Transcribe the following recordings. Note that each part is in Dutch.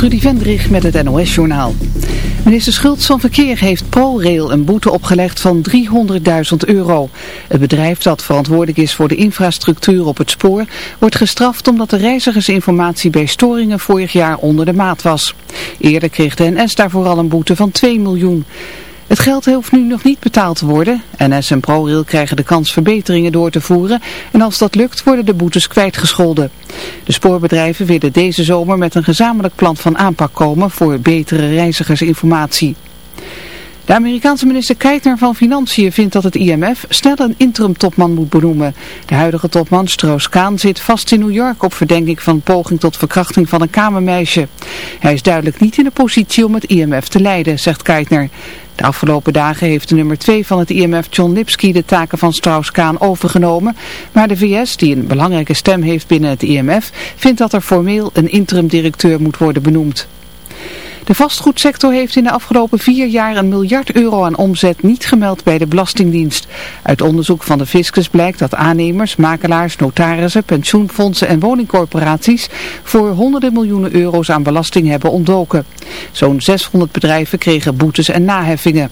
Trudy Vendrich met het NOS-journaal. Minister Schultz van Verkeer heeft ProRail een boete opgelegd van 300.000 euro. Het bedrijf dat verantwoordelijk is voor de infrastructuur op het spoor wordt gestraft omdat de reizigersinformatie bij storingen vorig jaar onder de maat was. Eerder kreeg de NS daarvoor al een boete van 2 miljoen. Het geld hoeft nu nog niet betaald te worden. NS en ProRail krijgen de kans verbeteringen door te voeren en als dat lukt worden de boetes kwijtgescholden. De spoorbedrijven willen deze zomer met een gezamenlijk plan van aanpak komen voor betere reizigersinformatie. De Amerikaanse minister Keitner van Financiën vindt dat het IMF snel een interim-topman moet benoemen. De huidige topman Stroos-Kaan zit vast in New York op verdenking van poging tot verkrachting van een kamermeisje. Hij is duidelijk niet in de positie om het IMF te leiden, zegt Keitner. De afgelopen dagen heeft de nummer 2 van het IMF John Lipsky de taken van Strauss-Kaan overgenomen. Maar de VS, die een belangrijke stem heeft binnen het IMF, vindt dat er formeel een interim-directeur moet worden benoemd. De vastgoedsector heeft in de afgelopen vier jaar een miljard euro aan omzet niet gemeld bij de Belastingdienst. Uit onderzoek van de Fiscus blijkt dat aannemers, makelaars, notarissen, pensioenfondsen en woningcorporaties voor honderden miljoenen euro's aan belasting hebben ontdoken. Zo'n 600 bedrijven kregen boetes en naheffingen.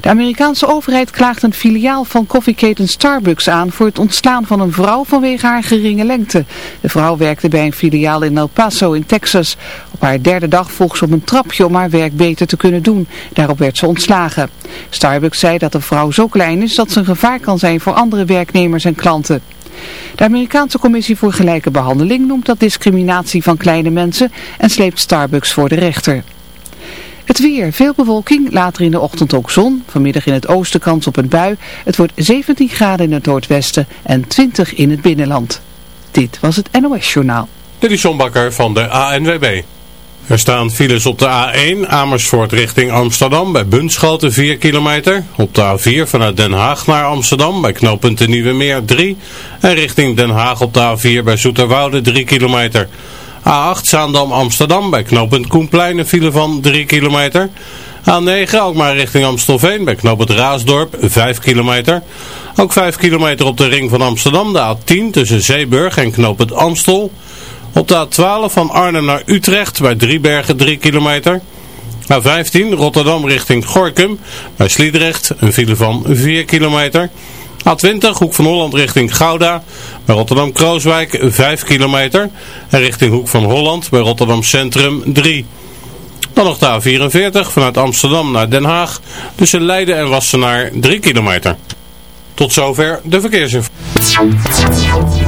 De Amerikaanse overheid klaagt een filiaal van koffieketen Starbucks aan voor het ontslaan van een vrouw vanwege haar geringe lengte. De vrouw werkte bij een filiaal in El Paso in Texas. Op haar derde dag vroeg ze op een trapje om haar werk beter te kunnen doen. Daarop werd ze ontslagen. Starbucks zei dat de vrouw zo klein is dat ze een gevaar kan zijn voor andere werknemers en klanten. De Amerikaanse Commissie voor Gelijke Behandeling noemt dat discriminatie van kleine mensen en sleept Starbucks voor de rechter. Het weer, veel bewolking, later in de ochtend ook zon. Vanmiddag in het oosten kans op een bui. Het wordt 17 graden in het noordwesten en 20 in het binnenland. Dit was het NOS Journaal. Dit is van de ANWB. Er staan files op de A1 Amersfoort richting Amsterdam bij Bunschoten 4 kilometer. Op de A4 vanuit Den Haag naar Amsterdam bij knooppunt de Nieuwe Meer 3. En richting Den Haag op de A4 bij Zoeterwoude 3 kilometer. A8 Zaandam Amsterdam bij knooppunt Koenplein een file van 3 kilometer. A9 ook maar richting Amstelveen bij knooppunt Raasdorp 5 kilometer. Ook 5 kilometer op de ring van Amsterdam de A10 tussen Zeeburg en knooppunt Amstel. Op de A12 van Arnhem naar Utrecht bij Driebergen 3 kilometer. A15 Rotterdam richting Gorkum bij Sliedrecht een file van 4 kilometer. A20, Hoek van Holland richting Gouda. Bij Rotterdam-Krooswijk 5 kilometer. En richting Hoek van Holland bij Rotterdam Centrum 3. Dan nog de A44 vanuit Amsterdam naar Den Haag. Tussen Leiden en Wassenaar 3 kilometer. Tot zover de verkeersinformatie.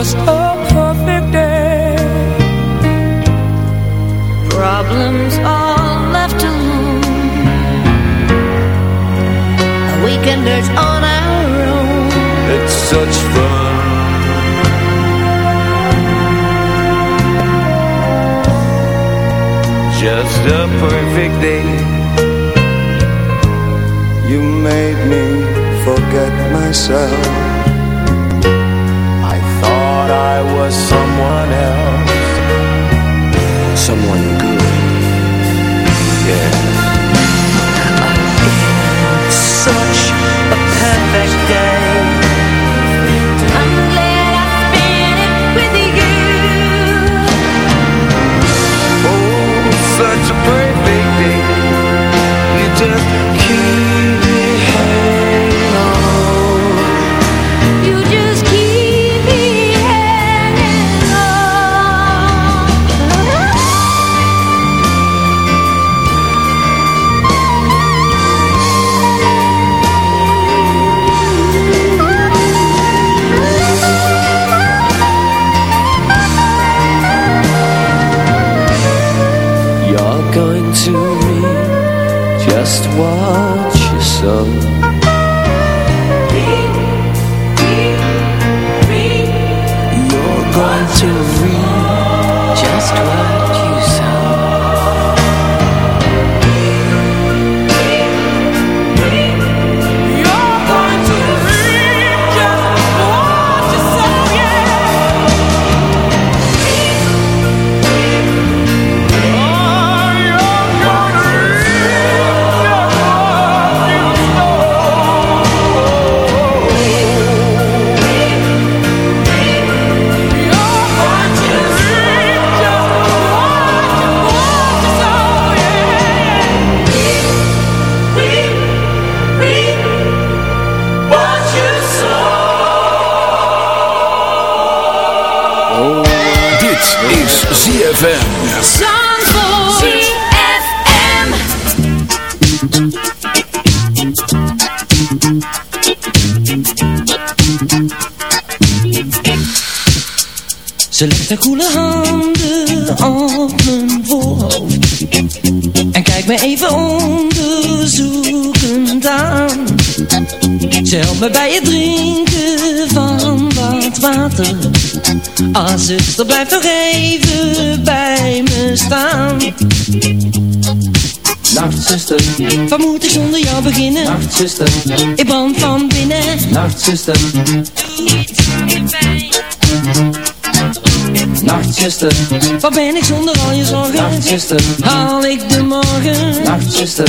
Just a perfect day Problems all left alone. Weekenders on our own. It's such fun. Just a perfect day. You made me forget myself. I was someone else. Someone good Yeah. go. ZFM. Ze legt haar koele handen op mijn voorhoofd En kijkt me even onderzoekend aan. Ze helpt me bij het drinken van wat water Ah zuster, blijf toch even bij me staan Nacht, zuster. Wat moet ik zonder jou beginnen? Nacht, zuster. Ik brand van binnen Nacht, zuster. Nacht, zuster. Wat ben ik zonder al je zorgen? Nacht, zuster. Haal ik de morgen? Nacht, zuster.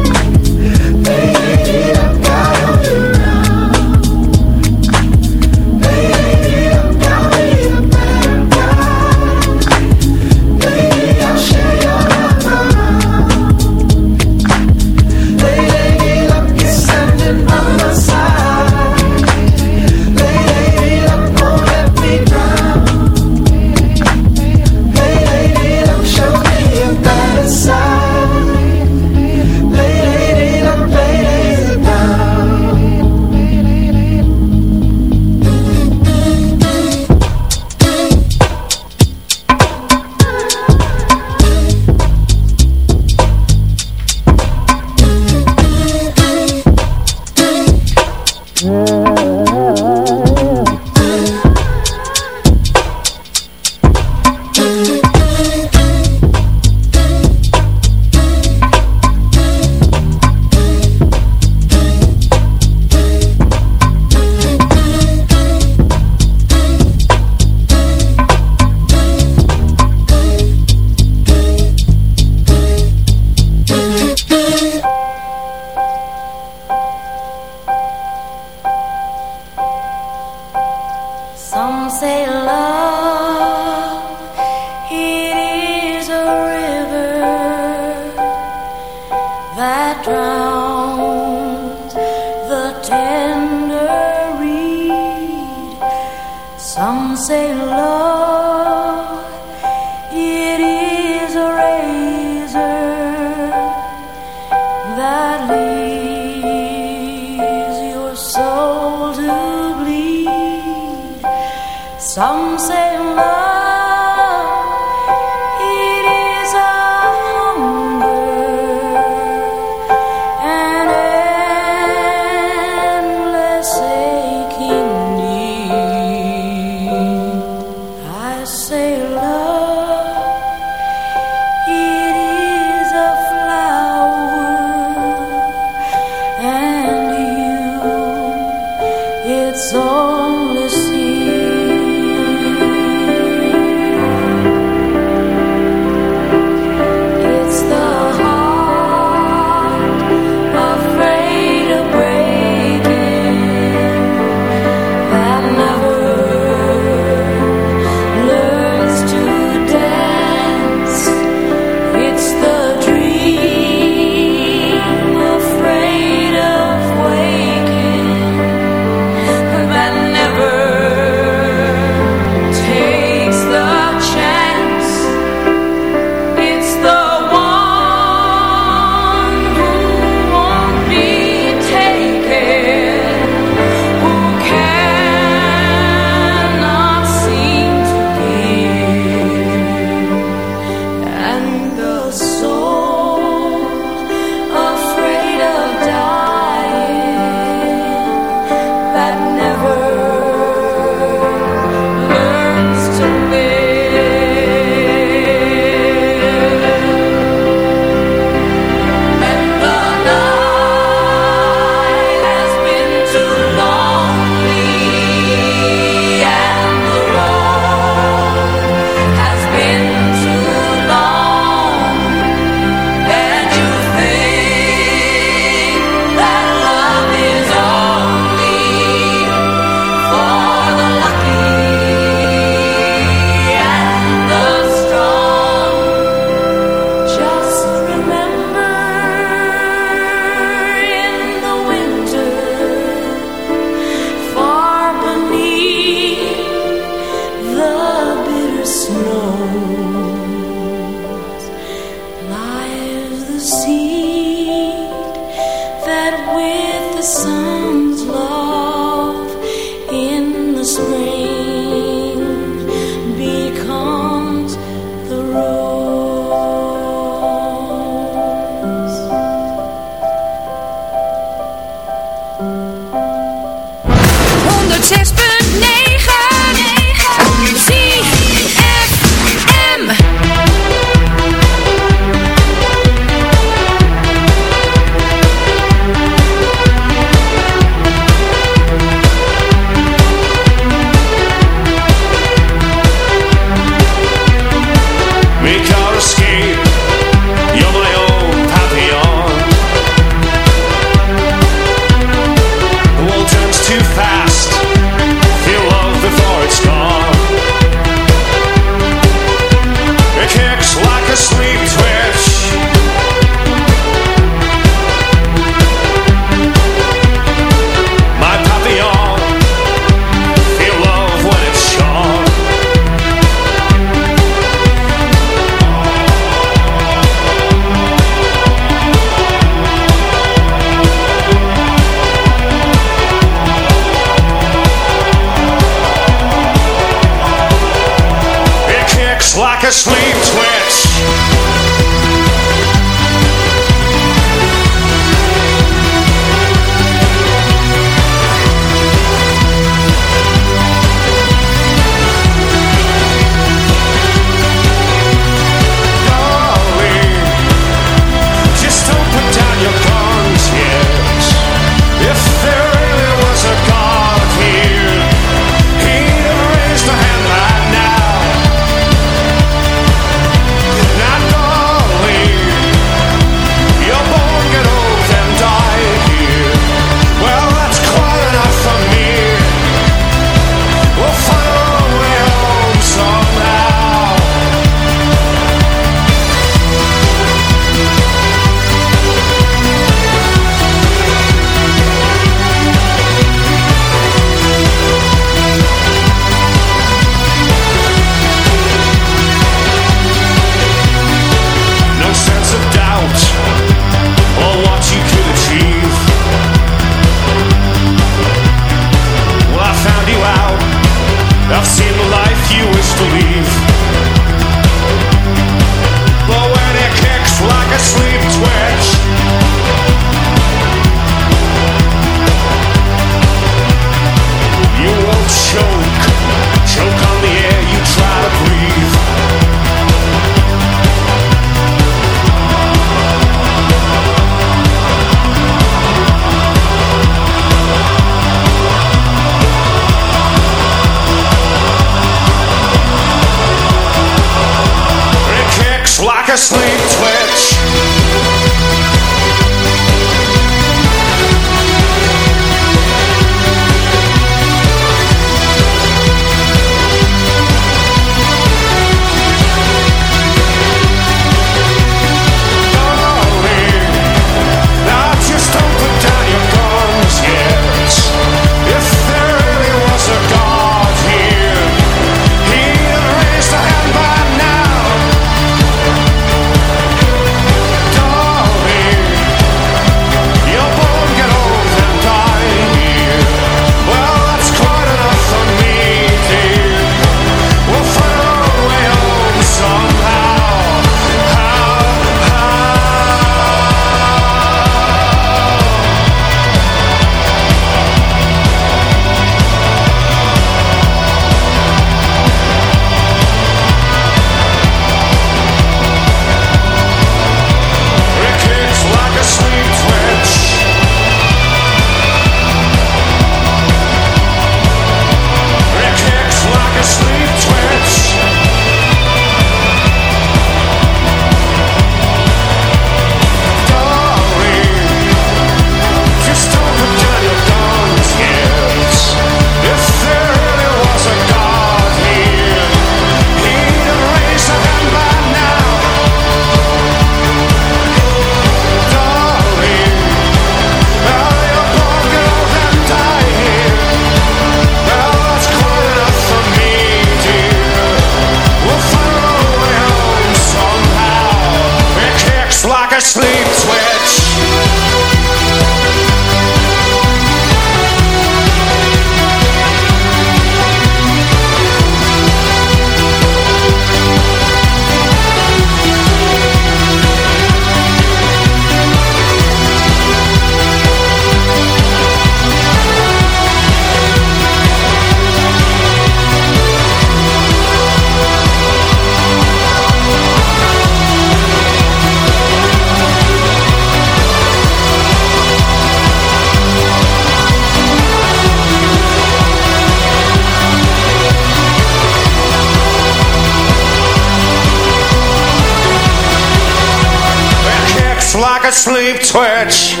switch.